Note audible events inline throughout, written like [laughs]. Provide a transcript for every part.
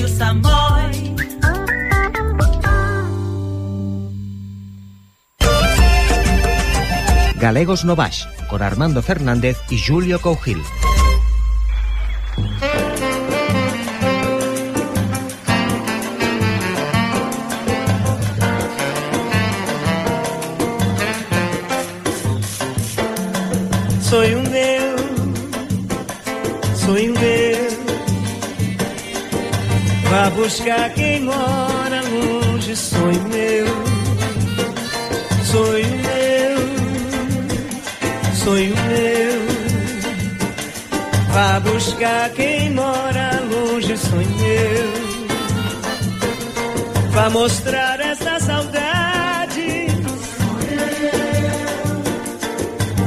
Radio Samoj. Galegos no Baix, con Armando Fernández y Julio Cougil. Buscar quem mora longe, sonho meu, sonho meu, sonho meu. Vá buscar quem mora longe, sonho meu. Vá mostrar essa saudade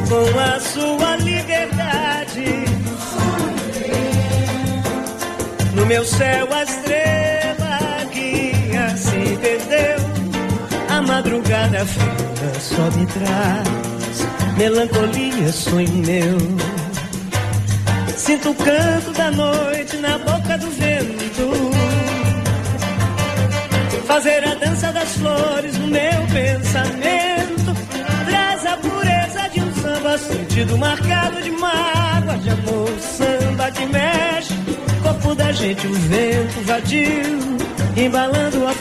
com a sua liberdade. No meu céu a madrugada fria só me traz melancolia, sonho meu. Sinto o canto da noite na boca do vento. Fazer a dança das flores no meu pensamento. Traz a pureza de um samba sentido marcado de mágoa, de amor. Samba que mexe, corpo da gente, o vento vadio, embalando a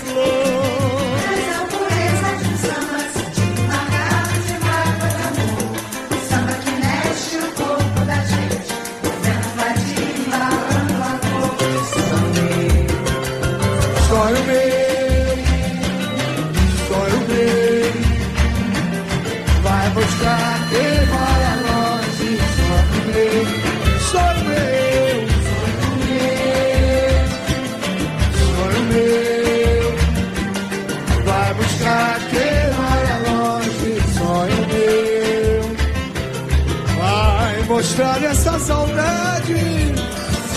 mostrar essa saudade.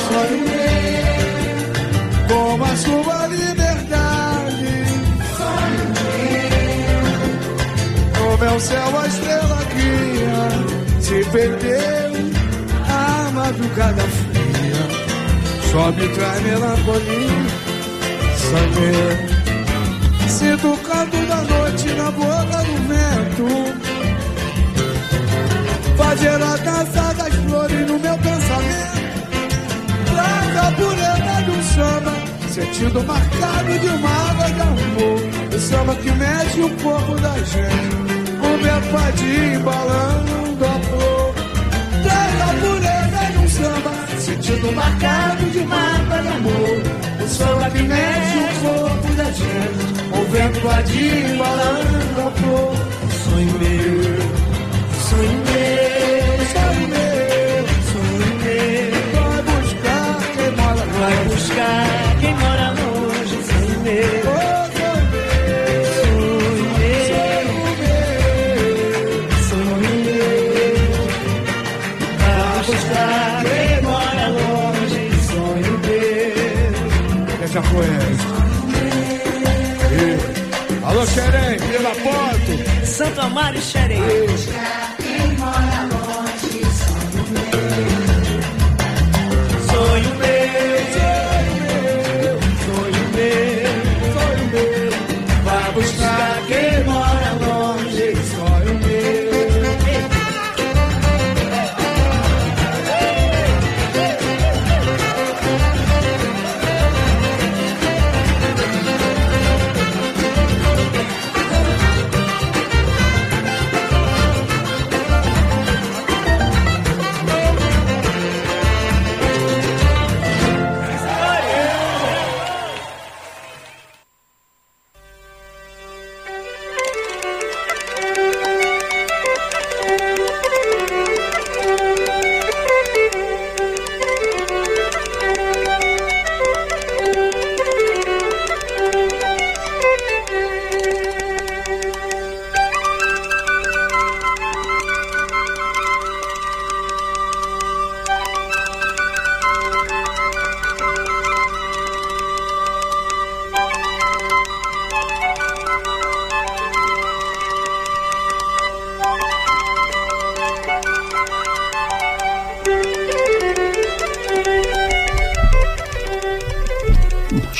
Sonho meu como a sua liberdade. No meu céu a estrela guia se perdeu a madrugada fria. Só me traz melancolia, sangue. Sinto o canto da noite na boca do vento. Fazer a dança das flores no meu pensamento. Traz a pureza um samba, sentido marcado de uma água de amor. O samba que mexe o corpo da gente, o merpadinho embalando a flor. Traz a pureza um samba, sentido marcado de uma água de amor. O samba que mexe o corpo da gente, o merpadinho embalando a flor. Sonho meu, Alô, Xerém, Vila Porto. Santo Amaro e Xerém. Vamos a la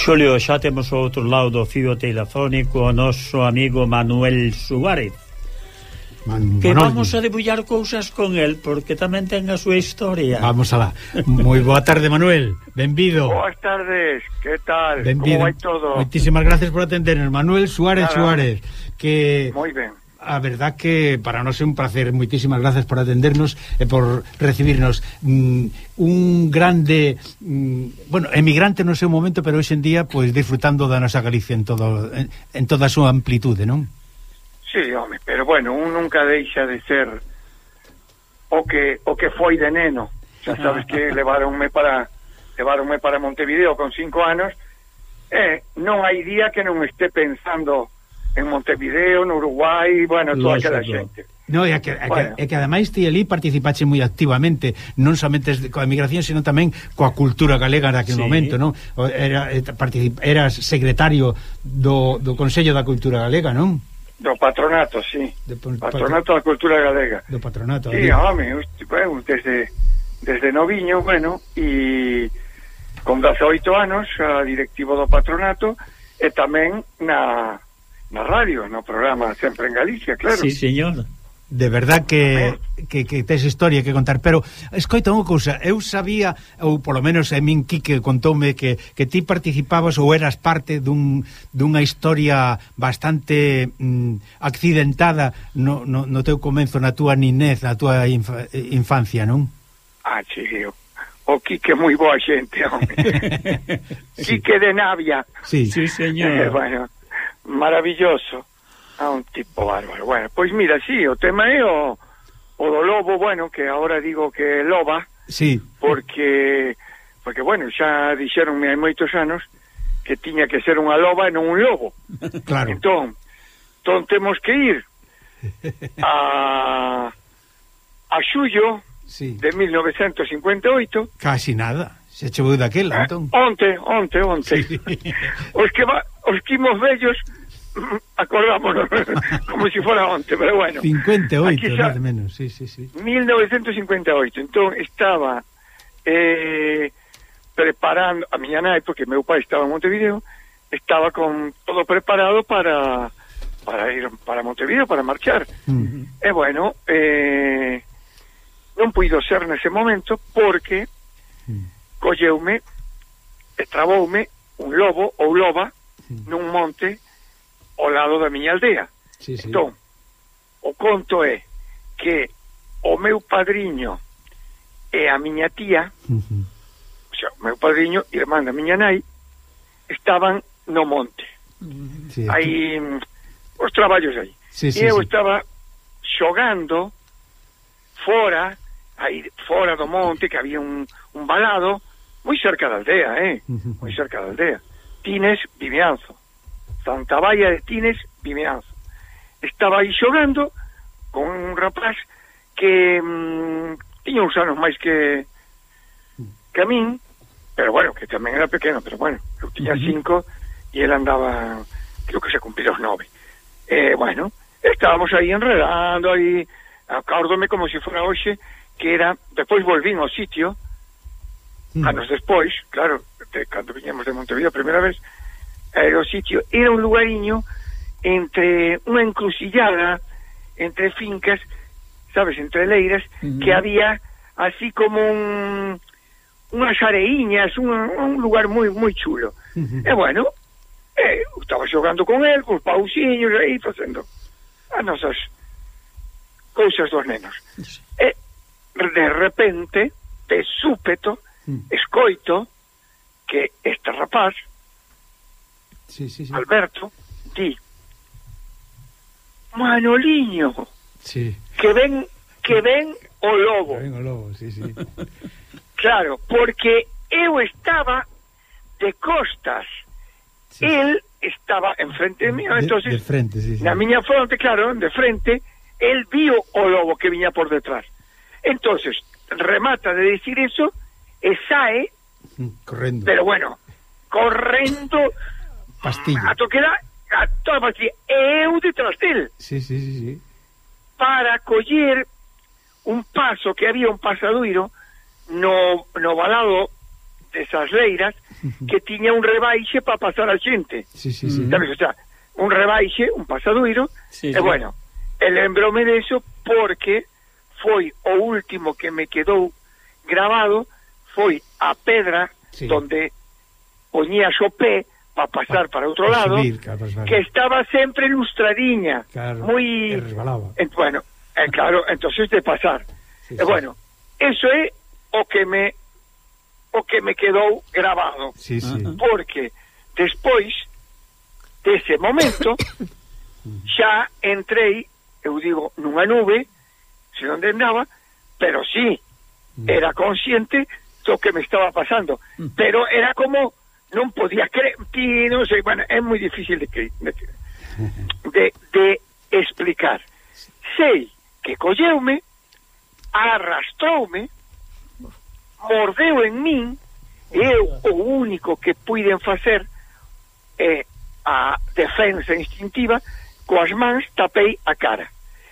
Xulio, xa temos o outro lado do fío telefónico o noso amigo Manuel Suárez. Man, que Manuel. vamos a debullar cousas con el porque tamén ten a súa historia. Vamos alá, moi boa tarde Manuel. Benvido. Boas tardes, que tal, benvido. como vai todo? Moitísimas gracias por atendernos. Manuel Suárez Nada. Suárez que moi ben a verdad que para nós é un placer. Moitísimas gracias por atendernos e por recibirnos. Mm, un grande, mm, bueno, emigrante no seu momento, pero hoxe en día pois pues, disfrutando da nosa Galicia en todo en, en toda a súa amplitude, non? Sí, home, pero bueno, un nunca deixa de ser o que o que foi de neno. Xa sabes que levaronme para levaronme para Montevideo con cinco anos eh, non hai día que non este pensando en Montevideo, no Uruguai, bueno, toda aquela xente. No, é que, é, bueno. que, é que ademais ti ali participaxe moi activamente non somente coa emigración, senón tamén coa cultura galega naquele sí. momento non? Era, eh, particip, eras secretario do, do Consello da Cultura Galega, non? Do patronato, sí de, Patronato da Cultura Galega Do patronato Sí, home, bueno, desde, desde noviño, bueno e con 18 anos a directivo do patronato e tamén na na radio, no programa Sempre en Galicia, claro. Sí, señor. De verdad que, que, que tes historia que contar Pero, escoita unha cousa Eu sabía, ou polo menos a min Quique contoume que, que ti participabas Ou eras parte dun, dunha historia Bastante mm, accidentada no, no, no teu comenzo, na túa ninez Na túa inf, infancia, non? Ah, sí, o, o Quique moi boa xente, home sí. [laughs] Quique de Navia Sí, sí señor eh, [laughs] Bueno maravilloso a un tipo bárbaro. Bueno, pois mira, sí, o tema é o, o do lobo, bueno, que agora digo que loba, sí. porque, porque bueno, xa dixeronme hai moitos anos que tiña que ser unha loba e non un lobo. [laughs] Claro. Entón, entón temos que ir a, a xullo sí. de 1958. Casi nada. Se chegou daquela, eh? entón. Onte, onte, onte. Sí. Os que va, os quimos vellos [laughs] acordámonos [laughs] como se si fora onte, pero bueno. 58, más xa, menos, sí, sí, sí. 1958, entón estaba eh, preparando a miña nai, porque meu pai estaba en Montevideo, estaba con todo preparado para para ir para Montevideo, para marchar. Uh -huh. E bueno, eh, non puido ser nese momento porque uh -huh. colleume e traboume un lobo ou loba nun monte ao lado da miña aldea. Sí, sí. Entón, o conto é que o meu padriño e a miña tía, uh -huh. o sea, o meu padriño e irmán da miña nai, estaban no monte. Sí, aí mm, os traballos aí. Sí, sí, e eu sí. estaba xogando fora, aí fora do monte que había un, un balado moi cerca da aldea, eh? Uh -huh. Moi cerca da aldea. Tines, Vimeanzo. Santa Baia de Tines, Vimeanzo. Estaba aí xogando con un rapaz que mm, tiña uns anos máis que que a min, pero bueno, que tamén era pequeno, pero bueno, eu tiña cinco e ele andaba, creo que se cumplía os nove. Eh, bueno, estábamos aí enredando, aí, acárdome como se fora hoxe, que era, despois volvín ao sitio, uh anos despois, claro, Monte, cando viñamos de Montevideo a primeira vez, era o sitio, era un lugariño entre unha encrucillada entre fincas, sabes, entre leiras, uh -huh. que había así como un unhas areiñas, un, un lugar moi moi chulo. Uh eh, -huh. E bueno, eh, estaba xogando con el, cos pausiños aí facendo as ah, nosas cousas dos nenos. Uh -huh. E de repente, de súpeto, uh -huh. escoito que este rapaz sí, sí, sí. Alberto ti Manoliño sí. que ven que ven o lobo que ven o lobo, sí, sí [laughs] claro, porque eu estaba de costas sí. el estaba enfrente de mí de, entonces, de frente, sí, sí. na miña fronte, claro, de frente el vio o lobo que viña por detrás entonces remata de decir eso e sae Mm, correndo. Pero bueno, correndo Pastilla. A toquera, a toda pastilla. E eu detrás del. Sí, sí, sí, sí. Para coller un paso que había un pasadoiro no, no balado desas leiras que tiña un rebaixe para pasar a xente. Sí, sí, sí. Sabes, o sea, un rebaixe, un pasadoiro, sí, e bueno, el e de deso porque foi o último que me quedou grabado foi a pedra sí. donde poñías o pé para pasar para outro lado, subir, claro, que estaba sempre lustradiña, claro, moi en, bueno, eh, claro, entonces de pasar. Sí, eh, sí. bueno, eso é o que me o que me quedou grabado. Sí, sí. Porque despois dese momento [coughs] xa entrei, eu digo, nunha nube, se onde andaba, pero sí, era consciente do que me estaba pasando. Pero era como non podía creer ti non sei, bueno, é moi difícil de, que, de, de, de explicar. Sei que colleume, arrastroume, mordeu en min, e eu o único que puiden facer é eh, a defensa instintiva, coas mans tapei a cara.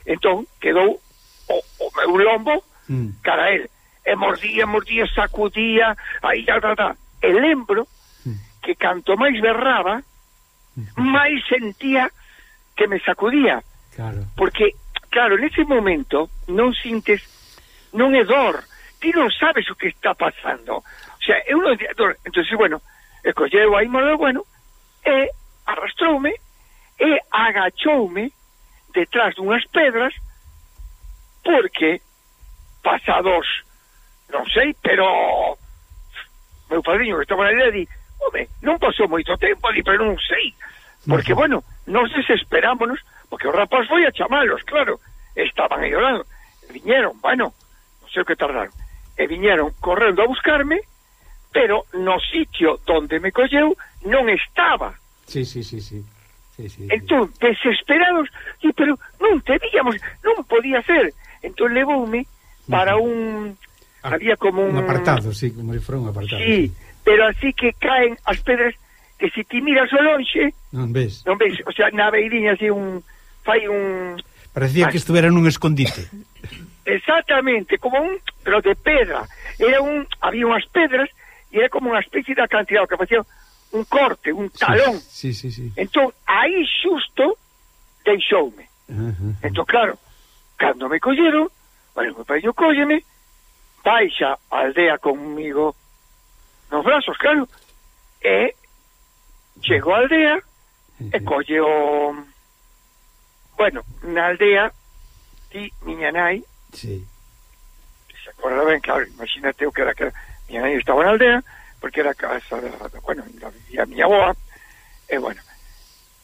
Entón, quedou o, o meu lombo mm. cara a ele e mordía, mordía, sacudía, aí, ta, ta, ta. E lembro hmm. que canto máis berraba, hmm. máis sentía que me sacudía. Claro. Porque, claro, nese momento non sintes, non é dor, ti non sabes o que está pasando. O sea, eu non dor. Entón, bueno, escolleu aí mordeu, bueno, e arrastroume e agachoume detrás dunhas pedras porque pasados non sei, pero meu padriño que estaba na idea di, home, non pasou moito tempo, di, pero non sei, porque, bueno, nos desesperámonos, porque o rapaz foi a chamalos, claro, estaban aí orando, viñeron, bueno, non sei o que tardaron, e viñeron correndo a buscarme, pero no sitio donde me colleu non estaba. Sí, sí, sí, sí. Sí, sí, sí. entón, desesperados sí, pero non te víamos, non podía ser entón levoume para un Ah, había como un... un apartado, sí, como se un apartado. Sí, sí, pero así que caen as pedras que se ti miras o lonxe... Non ves. Non ves, o sea, na beiriña así un... fai un... Parecía que ah. estuvera nun escondite. Exactamente, como un... pero de pedra. Era un... había unhas pedras e era como unha especie de acantilado que facía un corte, un talón. Sí, sí, sí. sí. Entón, aí xusto deixoume. Uh -huh. Entón, claro, cando me colleron, bueno, meu pai yo cólleme, baixa a aldea conmigo. Nos brazos, claro, e chego a aldea e colle o... Bueno, na aldea ti, miña nai, sí. se acorda ben, claro, imagínate o que era que miña nai estaba na aldea, porque era casa da, bueno, da vivía miña boa, e bueno,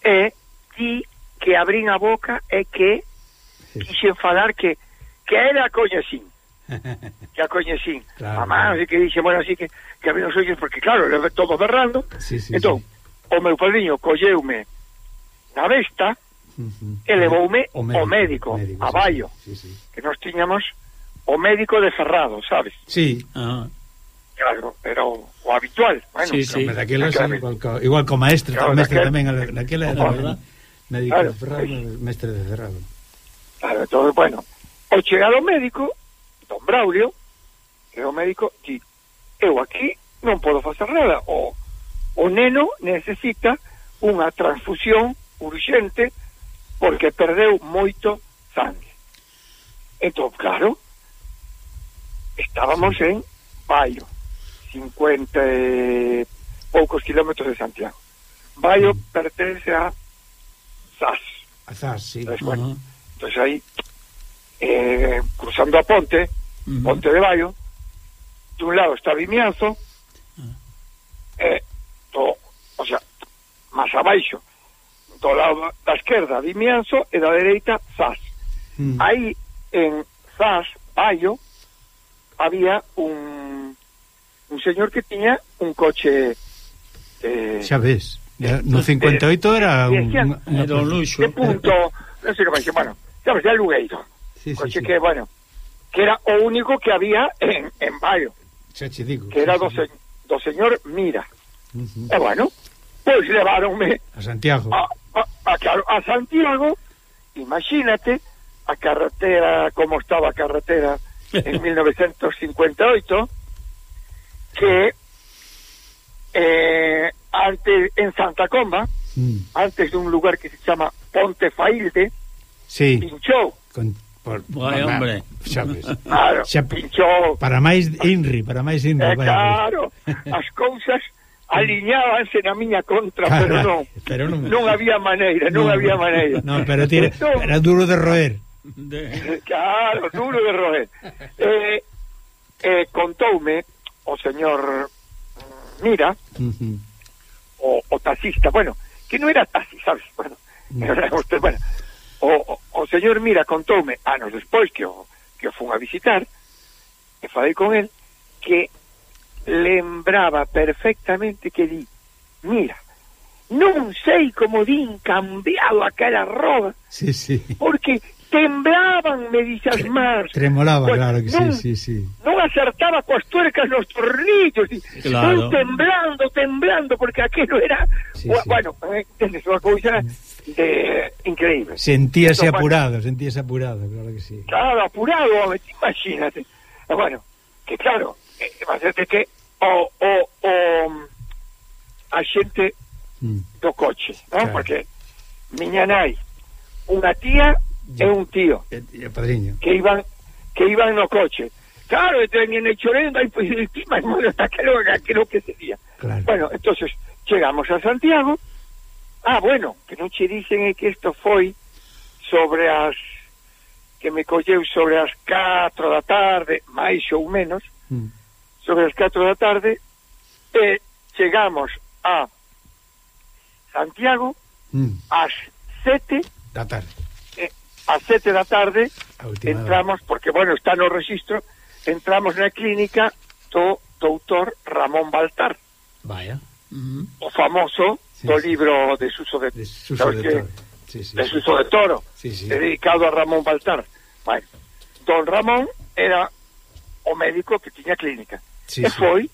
e ti que abrín a boca e que quixen falar que que era coñecín. [laughs] xa coñecín claro, a mano claro. que bueno, así que que abrí os ollos porque claro, era todo berrando sí, sí, entón, sí. o meu padriño colleume na besta uh e levoume o médico, o médico, médico a Baio sí, sí. que nos tiñamos o médico de Ferrado, sabes? Sí, ah. Claro, pero o habitual bueno, sí, sí. Daquela, sí, igual, co, igual co maestre, claro, mestre daquel, tamén daquela era, verdad? médico claro, de Ferrado, sí. mestre de Ferrado claro, todo, bueno o chegado médico don Braulio, que é o médico, di, eu aquí non podo facer nada, o, o neno necesita unha transfusión urgente porque perdeu moito sangue. Entón, claro, estábamos en Baio, 50 e poucos kilómetros de Santiago. Baio mm. pertence a SAS. A SAS, sí. Entonces, bueno, uh -huh. entonces aí, eh, cruzando a ponte, uh. Monte de Baio, de un lado está Vimianzo, uh -huh. to, o sea, máis abaixo, do lado da esquerda Vimianzo e da dereita Zas. Mm. Aí en Zas, Baio, había un un señor que tiña un coche eh, xa ves, ya, no eh, 58 era un, un, un, un luxo. De punto, non sei como que, bueno, xa ves, ya Sí, Sí, coche sí, que, bueno, que era o único que había en, en Baio. Xa che digo. Que era do, se, do señor Mira. Uh eh, -huh. E bueno, pois levaronme A Santiago. A, a, a, claro, a Santiago, imagínate, a carretera, como estaba a carretera en [laughs] 1958, que eh, antes en Santa Comba, mm. antes de un lugar que se chama Ponte Failde sí. pinchou. Con Por, Vai, hombre. Sabes? [laughs] Claro, xa, pinchou. Para máis Inri, para máis Inri. Eh, claro, [laughs] as cousas aliñábanse na miña contra, Carai, pero non. [laughs] Pero non... non había maneira, non, non había maneira. Non, pero tira, entón, era duro de roer. De... Claro, duro de roer. Eh, eh, contoume o señor Mira, uh -huh. o, o taxista, bueno, que non era taxi, sabes, bueno, era usted, bueno, o, o señor Mira contoume anos despois que o, que o fun a visitar e falei con el que lembraba perfectamente que di mira, non sei como din cambiado aquela roda sí, sí. porque temblaban, me dixe as mans tremolaba, pues, claro que non, sí, sí, sí non acertaba coas tuercas nos tornillos claro. non temblando, temblando porque aquilo era sí, o, sí. bueno, eh, entendes, unha cousa de increíble. Sentíase Esto apurado, para... sentíase apurado, claro que sí. Claro, apurado, imagínate. Eh, bueno, que claro, eh, imagínate que o, o, o a xente mm. mm. do coche, non? Claro. Porque miña nai, unha tía e un tío e, e padriño. que iban que iban no coche. Claro, entren en el chorendo, aí pues, [laughs] encima, bueno, hasta que lo, que que sería. Claro. Bueno, entonces llegamos a Santiago, Ah, bueno, que non che dicen é que isto foi sobre as que me colleu sobre as 4 da tarde, máis ou menos, mm. sobre as 4 da tarde, e chegamos a Santiago mm. ás 7 da tarde. Eh, ás 7 da tarde entramos, hora. porque, bueno, está no registro, entramos na clínica do doutor Ramón Baltar. Vaya. Mm. O famoso sí, do libro de Suso de, sabes de Toro, sí, sí, de, Suso de Toro sí, sí. dedicado a Ramón Baltar. Bueno, don Ramón era o médico que tiña clínica. Sí, e foi sí.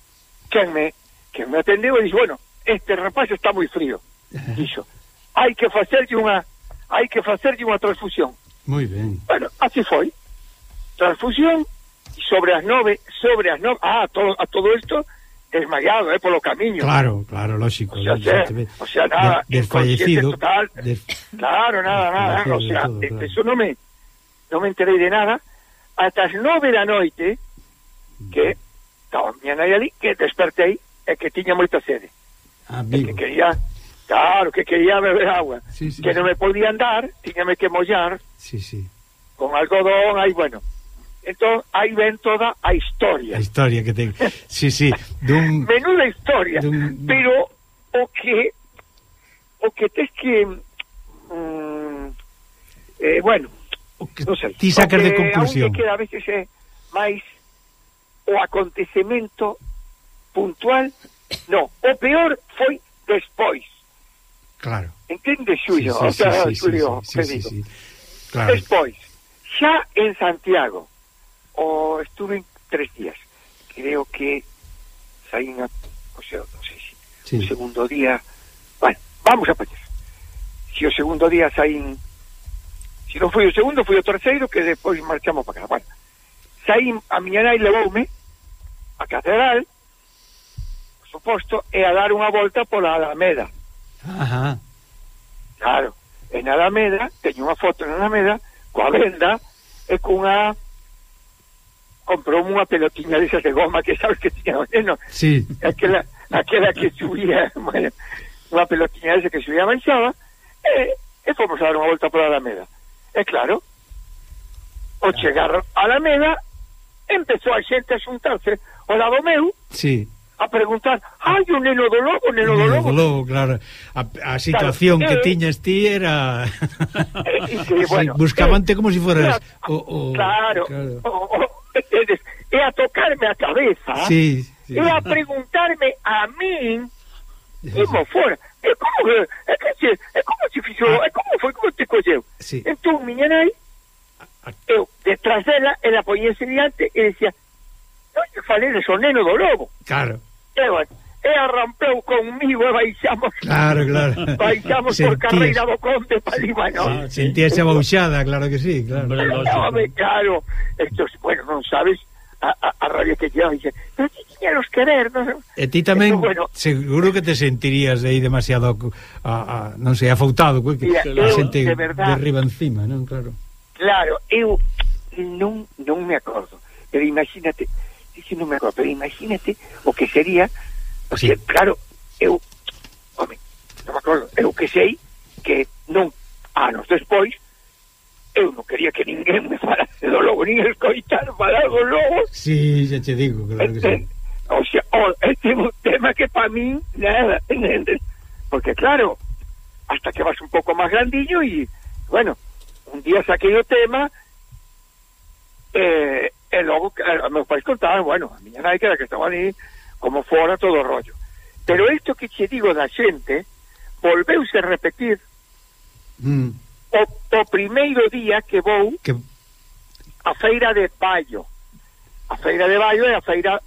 quen me, quen me atendeu e dixo, bueno, este rapaz está moi frío. [laughs] Dixo, hai que facerlle unha hai que facerlle unha transfusión. Moi ben. Bueno, así foi. Transfusión sobre as nove, sobre as nove, ah, a todo, a todo isto, desmayado ¿eh? por los caminos. Claro, claro, lógico. O sea, nada, de, desfallecido. Total. Claro, nada, nada. O sea, todo, eh, eso no me, no me enteré de nada hasta las nueve de la noche mm. que también hay allí que desperté es que tenía mucha sed. Que quería, claro, que quería beber agua. Que no me podía andar tenía que mollar. Con algodón, ahí bueno. Entón, aí ven toda a historia. A historia que ten. Sí, sí. Dun... [laughs] Menuda historia. Dun... Pero o que o que tes que mm, eh, bueno o que non sei, ti sacas de conclusión que queda a veces é máis o acontecemento puntual no, o peor foi despois claro entende Xulio? Sí, sí, o sea, sí, sí, Xulio, sí, sí, sí, sí, sí. Claro. despois xa en Santiago o estuve tres días creo que saín a, o sea, non sei se sí. o segundo día bueno, vamos a poñer si o segundo día saín si non foi o segundo foi o terceiro que depois marchamos para casa bueno, saín a miña nai levoume a catedral por suposto e a dar unha volta pola Alameda Ajá. claro en Alameda teño unha foto en Alameda coa venda e cunha comprou unha pelotiña desas de goma que sabes que tiña o neno sí. aquela, aquela que subía [laughs] bueno, unha pelotiña desa que subía manchada e, eh, e fomos a dar unha volta pola Alameda e claro o chegar a Alameda empezou a xente a xuntarse o lado meu sí a preguntar, ai, o neno do lobo, o neno, neno do lobo. do lobo, claro. A, a situación claro, que eh, tiñas ti era... Eh, e, sí, [laughs] bueno, Buscabante eh, como se si foras... Claro, o, o, claro, claro. O, o, é, a tocarme a cabeza, ¿ah? sí, sí. e a preguntarme a min como fora, e como é, que se é como se fixou, é como foi como te colleu. Sí. Entón, miña nai, eu, detrás dela, ela poñese diante e decía non lle falei de soneno do lobo. Claro. E, bueno, e arrampeu conmigo e baixamos claro, claro. baixamos Sentías. por carreira do Conde para Libanón sí, sentíase a bauxada, claro que sí claro, no, me, claro. Estos, bueno, non sabes a, a, a rabia que lleva dice, pero que queres querer no? e ti tamén, Esto, bueno, seguro que te sentirías aí demasiado a, a, non sei, afautado que, mira, a eu, xente de verdad, derriba encima non claro claro, eu non, non me acordo pero imagínate, non me acordo pero imagínate o que sería Sí. Que, claro, eu, home, non me acordo, eu que sei que non, anos despois, eu non quería que ninguén me falase do lobo, nin escoitar falar do lobo. Sí, xa te digo, claro que sí. O sea, o, este é un tema que para min, nada, [laughs] entendes? Porque claro, hasta que vas un pouco máis grandillo e, bueno, un día saquei o tema eh, e logo, eh, meus pais contaban, bueno, a miña nai que era que estaba ali como fora todo o rollo. Pero isto que che digo da xente volveuse a repetir mm. o, o primeiro día que vou que... a feira de Baio. A feira de Baio é a feira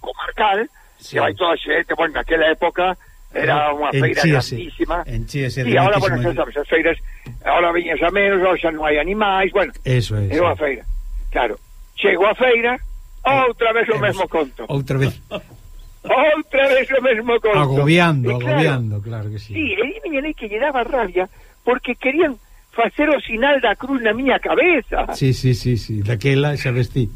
comarcal, sí. que vai toda a xente, bueno, naquela época era unha feira enchíase, grandísima. Enchíase, sí, ahora, bueno, xa sabes, as feiras, ahora viñas a menos, ahora xa non hai animais, bueno, Eso é, é unha feira. Claro, chego a feira, Outra vez o eh, mesmo conto. Outra vez. Outra vez o mesmo conto. Agobiando, e claro, agobiando, claro que sí. Sí, e miña que lle daba rabia porque querían facer o sinal da cruz na miña cabeza. Sí, sí, sí, sí, daquela xa vestí.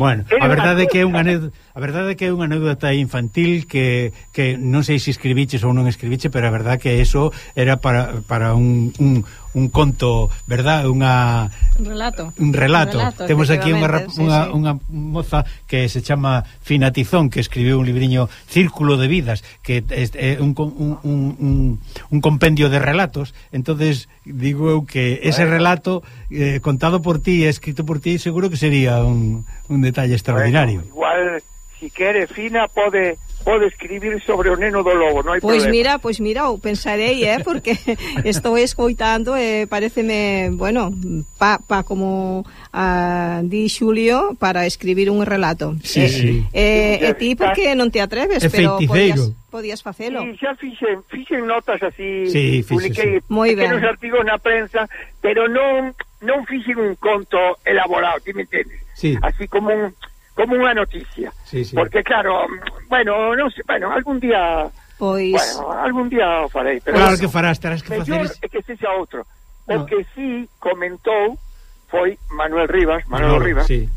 Bueno, a verdade é que é unha a verdade é que é unha anécdota infantil que, que non sei se escribiches ou non escribiche, pero a verdade que eso era para, para un, un, un conto, verdad? Unha un relato. Un relato. Un relato Temos aquí unha unha, sí, sí. unha moza que se chama Fina Tizón que escribiu un libriño Círculo de vidas, que é un un un un, un compendio de relatos. Entonces digo eu que ese relato eh, contado por ti e escrito por ti seguro que sería un, un detalle extraordinario. Bueno, igual si quere Fina pode pode escribir sobre o neno do lobo, non hai pois problema. mira, pois mira, o pensarei, eh, porque [laughs] estou escoitando e eh, pareceme, bueno, pa, pa como a di Xulio para escribir un relato. Sí, eh, sí. Eh, eh e ti porque non te atreves, é pero podías podías facelo. Sí, xa fixen, fixen notas así, sí, fixe, publiquei sí. Muy pequenos artigos na prensa, pero non non fixen un conto elaborado, ti me entendes? Sí. Así como un como unha noticia. Sí, sí. Porque claro, bueno, non sei, bueno, algún día Pois bueno, algún día o farei, pero Claro eso, que farás, terás que facer Es... que se xa outro. O no. que si sí comentou foi Manuel Rivas, Manuel, Manuel Rivas, sí.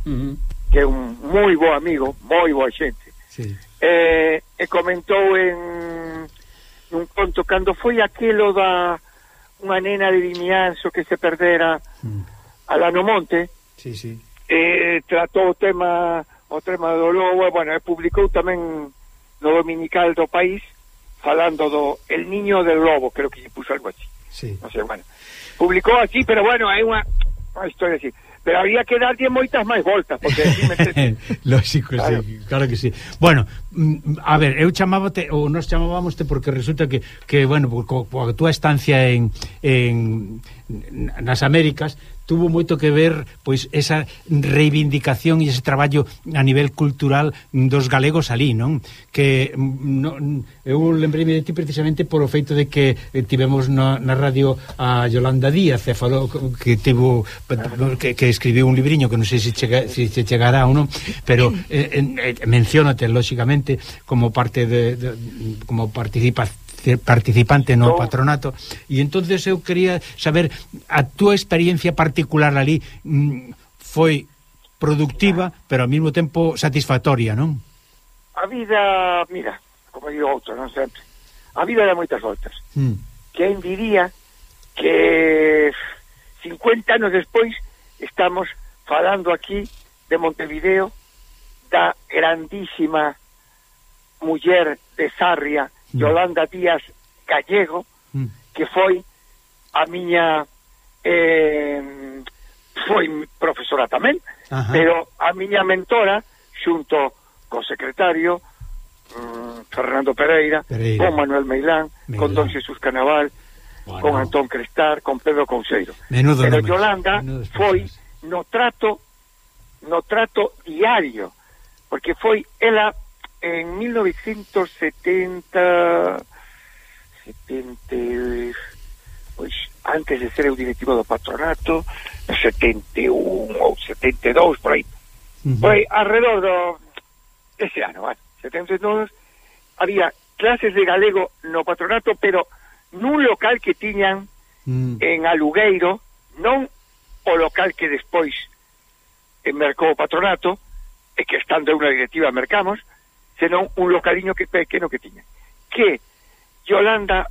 que é un moi bo amigo, moi boa xente. Sí. Eh, e comentou en un conto cando foi aquilo da unha nena de Vimianzo que se perdera mm. a Lano Monte. Sí, sí. Eh, tratou o tema o tema do Lobo, bueno, e publicou tamén no Dominical do País falando do El Niño del Lobo, creo que lle puso algo así. Sí. Non sei, bueno. Publicou así, pero bueno, hai unha, unha historia así pero había que darlle moitas máis voltas porque metes... [laughs] lógico, claro. sí, claro que sí bueno, mm, a ver, eu chamábate ou nos chamábamoste porque resulta que, que bueno, coa túa estancia en, en nas Américas tuvo moito que ver pois esa reivindicación e ese traballo a nivel cultural dos galegos ali, non? Que mm, no, mm, eu lembrei de ti precisamente por o feito de que eh, tivemos na, na radio a Yolanda Díaz, e falou que tivo que, que escribiu un libriño que non sei se chega, se, se chegará ou non, pero eh, eh, menciónate lógicamente como parte de, de como participa participante no, no patronato e entonces eu quería saber a túa experiencia particular ali mm, foi productiva, pero ao mesmo tempo satisfactoria, non? A vida, mira, como digo outro, non sempre. A vida dá moitas voltas. Mm. Quen diría que 50 anos despois estamos falando aquí de Montevideo da grandísima muller de Sarria Mm. Yolanda Díaz Gallego, mm. que foi a miña eh, foi profesora tamén, Ajá. pero a miña mentora xunto co secretario mm, Fernando Pereira, Pereira, con Manuel Meilán, Meilán, con Don Jesús Canaval, bueno. con Antón Crestar, con Pedro Conceiro. Menudo pero nome. Yolanda Menudo foi no trato no trato diario, porque foi ela en 1970 70 pois antes de ser eu directivo do patronato 71 ou 72 por aí uh -huh. por aí alrededor do ese ano vale, 72 había clases de galego no patronato pero nun local que tiñan uh -huh. en Alugueiro non o local que despois mercou o patronato e que estando eu unha directiva mercamos senón un localiño que pequeno que tiña que Yolanda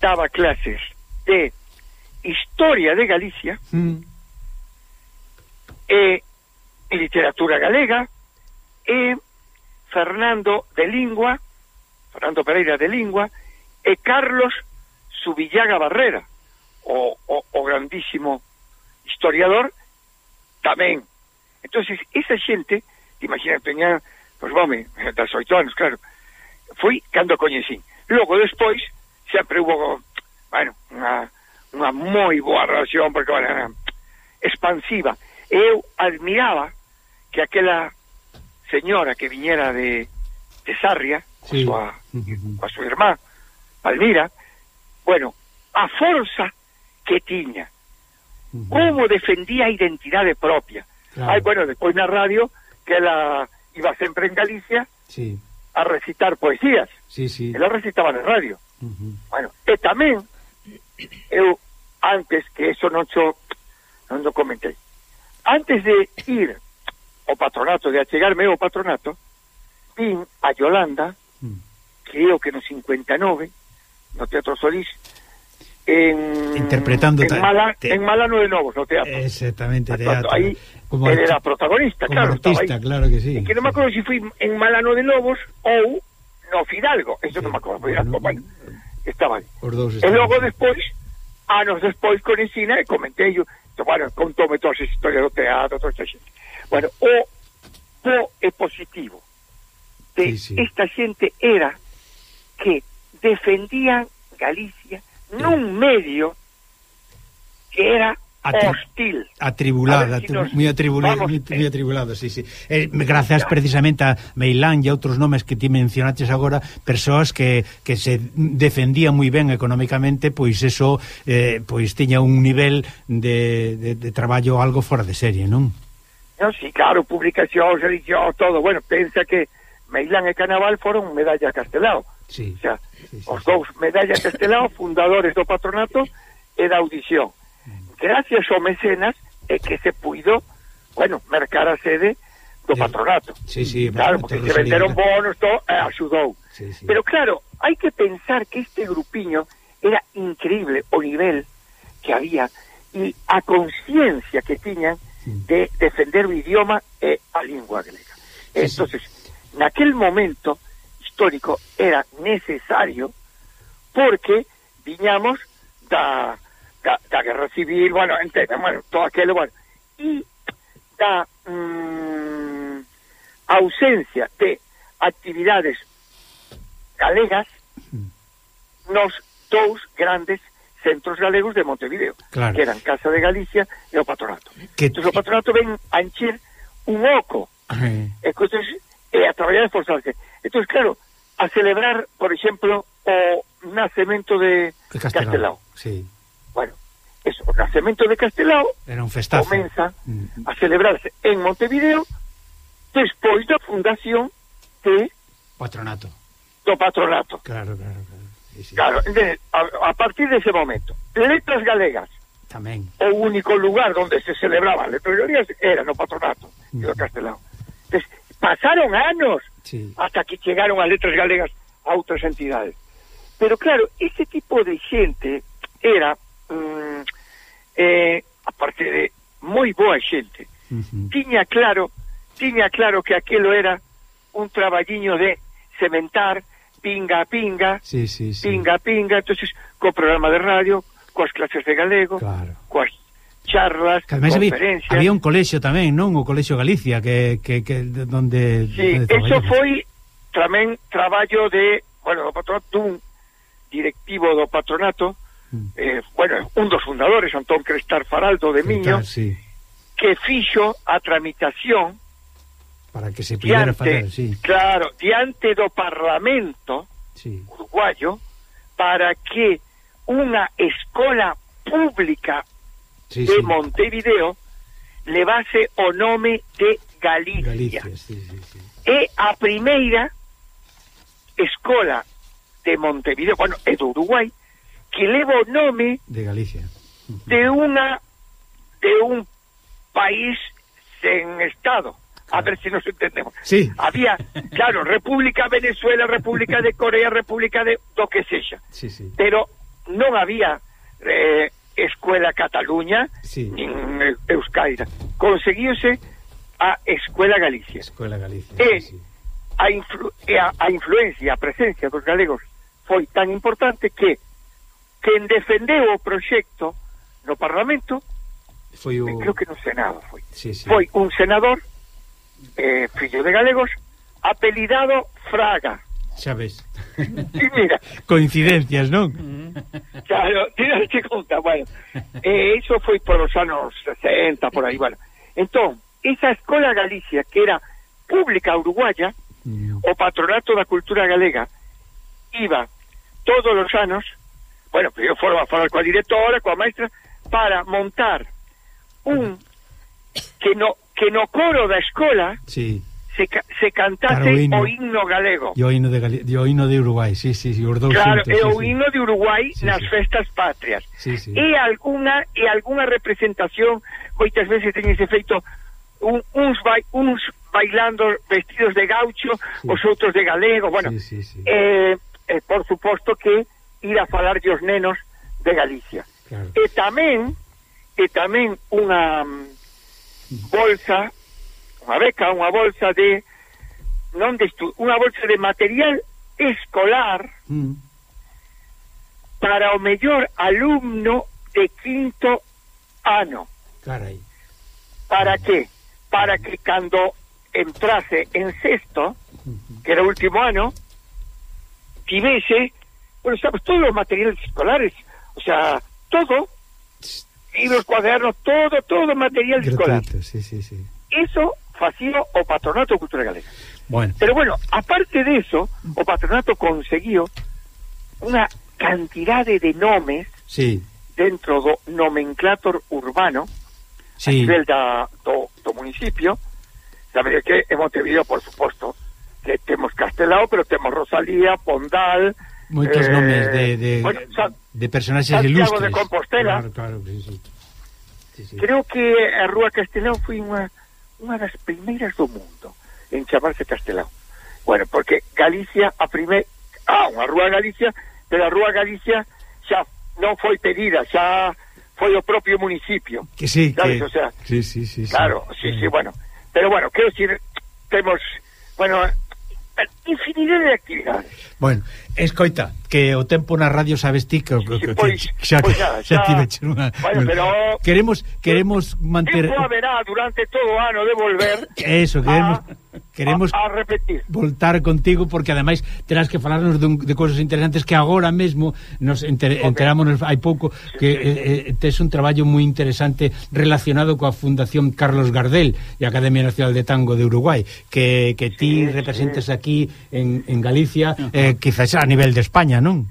daba clases de historia de Galicia mm. Eh, e literatura galega e Fernando de Lingua Fernando Pereira de Lingua e Carlos Subillaga Barrera o, o, o grandísimo historiador tamén entonces esa xente imagina, teñan pues vome, das [laughs] oito anos, claro, foi cando a coñecín. Logo, despois, sempre hubo, bueno, unha, unha moi boa relación, porque, bueno, era expansiva. Eu admiraba que aquela señora que viñera de, de Sarria, Sí. coa, Ujú. coa súa irmá, Palmira, bueno, a forza que tiña, como defendía a identidade propia. Claro. Bueno, despois na radio, que ela iba sempre en Galicia sí. a recitar poesías. Sí, sí. Ela recitaba na radio. Uh -huh. Bueno, e tamén eu antes que eso non cho non lo comentei. Antes de ir ao patronato, de achegarme ao patronato, vin a Yolanda, mm. creo que no 59, no Teatro Solís, en, interpretando en Mala, te... en Mala Nueve Novos, no teatro. Exactamente, teatro. Ahí Como él era protagonista, como claro, estaba artista, ahí. claro que sí. E que non me acordo se fui en Malano de Lobos ou no Fidalgo, eso Sí, non me acordo, pero, bueno, bueno, estaba aí. Os dous E están. logo despois, anos despois con Ensina, e comentei yo, bueno, contóme todas as historias do teatro, toda esta xente. Bueno, o po e positivo de Sí, sí. esta xente era que defendían Galicia nun medio que era Atri hostil. Atribulada, si nos... moi atribulada, moi atribulada, sí, sí. Eh, gracias precisamente a Meilán e outros nomes que ti mencionaches agora, persoas que, que se defendían moi ben economicamente, pois eso eh, pois tiña un nivel de, de, de traballo algo fora de serie, non? No, sí, claro, publicacións, edicións, todo. Bueno, pensa que Meilán e Canaval foron medalla castelao. Sí. O sea, sí, sí, os dous medalla castelao, fundadores do patronato e da audición gracias ao mecenas é que se puido, bueno, mercar a sede do patronato. Sí, sí, claro, porque se venderon bonos, todo, eh, axudou. Sí, sí. Pero claro, hai que pensar que este grupiño era increíble o nivel que había e a conciencia que tiñan de defender o idioma e a lingua grega. Sí, Entonces, sí. naquel momento histórico era necesario porque viñamos da da, da guerra civil, bueno, entende, bueno, todo aquilo, bueno, e da mm, ausencia de actividades galegas nos dous grandes centros galegos de Montevideo, claro. que eran Casa de Galicia e o Patronato. Que... Entón, o Patronato ven a encher un oco Ay. Eh, e, entonces, e a traballar e forzarse. Entón, claro, a celebrar, por exemplo, o nacemento de, de Castelao. Castelao. Sí. Bueno, eso, o nacemento de Castelao Era un festazo. comeza mm. a celebrarse en Montevideo despois da fundación de patronato. Do patronato. Claro, claro, claro. Sí, sí. Claro, de, a, a partir de ese momento, Letras Galegas tamén. O único lugar onde se celebraban letras galegas era no patronato mm. do Castelao. Entonces, pasaron anos sí. hasta que chegaron as letras galegas a outras entidades. Pero claro, ese tipo de xente era mm, eh, aparte de moi boa xente uh -huh. tiña claro tiña claro que aquilo era un traballiño de cementar pinga a pinga sí, sí, sí. pinga a pinga entonces co programa de radio coas clases de galego claro. coas charlas, que ademais conferencias había, un colexio tamén, non? O colexio Galicia que, que, que donde, sí, donde eso foi tamén traballo de bueno, do patronato dun directivo do patronato mm. eh, bueno, un dos fundadores, Antón Crestar Faraldo de Miño, Crestar, sí. que fixo a tramitación para que se pidera diante, falar, sí. Claro, diante do Parlamento sí. uruguayo para que unha escola pública sí, de sí. Montevideo levase o nome de Galicia. Galicia sí, sí, sí. É a primeira escola de Montevideo, bueno, é do Uruguai, que leva o nome de Galicia de unha de un país sen estado a ver se nos entendemos. Sí. Había, [laughs] claro, República Venezuela, República de Corea, República de do que sexa. Sí, sí. Pero non había eh, Escuela Cataluña sí. nin Euskaira. Conseguiuse a Escuela Galicia. Escuela Galicia. E, sí, sí. A, influ, e a, a influencia, a presencia dos galegos foi tan importante que quen defendeu o proxecto no Parlamento foi o... creo que no Senado foi, sí, sí. foi un senador eh, fillo de galegos apelidado Fraga. Xa ves. Sí, mira, [laughs] coincidencias, non? [laughs] claro, tiraste conta bueno, eh, eso foi por os anos 60, por aí, bueno. Entón, esa Escola Galicia que era pública uruguaya mm. o Patronato da Cultura Galega iba todos os anos bueno, eu foro a falar coa directora, coa maestra, para montar un que no, que no coro da escola sí. se, se cantase claro, o, himno. o himno galego. E o himno de, Gale... e o himno de Uruguai, sí, sí, sí, os dous Claro, xuntos, e o sí, himno sí. de Uruguai sí, nas sí. festas patrias. Sí, sí. E alguna e alguna representación, moitas veces ten ese efeito un, uns, vai, uns bailando vestidos de gaucho, sí. os outros de galego, bueno, sí, sí, sí. Eh, eh, por suposto que ir a falarlle os nenos de Galicia. Claro. E tamén e tamén unha mm, bolsa, unha beca, unha bolsa de non de estu, unha bolsa de material escolar mm. para o mellor alumno de quinto ano. Carai. Para que? Para que cando entrase en sexto, que era o último ano, tivese bueno, sabes, todos os materiales escolares, o sea, todo, libros, cuadernos, todo, todo material escolar. Sí, sí, sí. Eso facía o Patronato de Cultura Galega. Bueno, Pero bueno, aparte de eso, o Patronato conseguiu unha cantidade de nomes sí, dentro do nomenclator urbano a sí. nivel da, do, do municipio sabe que en Montevideo, por suposto que temos Castelao, pero temos Rosalía, Pondal moitos eh, nomes de de, bueno, San, de personaxes Santiago ilustres. de Compostela. Claro, claro, sí, sí. Sí, sí. Creo que a Rúa Castelao foi unha unha das primeiras do mundo en chamarse Castelao. Bueno, porque Galicia a primeira ah, unha rúa Galicia, pero a rúa Galicia xa non foi pedida, xa foi o propio municipio. Que sí, ¿sabes? que... O sea, sí, sí, sí. Claro, sí, sí, sí bueno. Pero bueno, quero decir, temos, bueno, infinidade de actividades. Bueno, Escoita, que o tempo na radio sabes ti que, que, que, pois, que [laughs] xa, pois xa, xa, xa tiveches unha... Bueno, pero... Queremos, queremos manter... Tempo haberá durante todo o ano de volver... Eso, queremos... A queremos a, a repetir. voltar contigo porque ademais terás que falarnos de, un, de cousas interesantes que agora mesmo nos enter, okay. enterámonos hai pouco que sí, eh, eh, tes un traballo moi interesante relacionado coa Fundación Carlos Gardel e Academia Nacional de Tango de Uruguai que, que ti sí, representes sí. aquí en, en Galicia eh, quizás a nivel de España, non?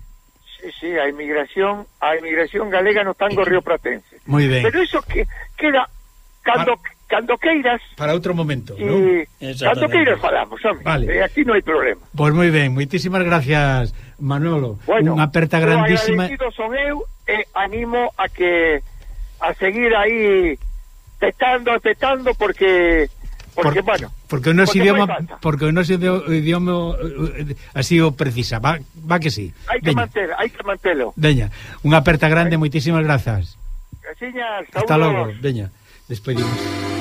Sí, sí, a emigración, a emigración galega no tango riopratense. Moi ben. Pero iso que queda cando para, cando queiras para outro momento, non? Cando queiras falamos, home. Vale. Eh, aquí non hai problema. Pois pues moi ben, moitísimas gracias, Manolo. Bueno, Unha aperta grandísima. Bueno, son eu e animo a que a seguir aí petando, petando porque porque, por, bueno, porque o noso idioma porque o noso idioma así o precisa, va, va que sí. Hai que manter, hai que mantelo. Deña, unha aperta grande, moitísimas grazas. Casiñas, Hasta logo, veña, despedimos.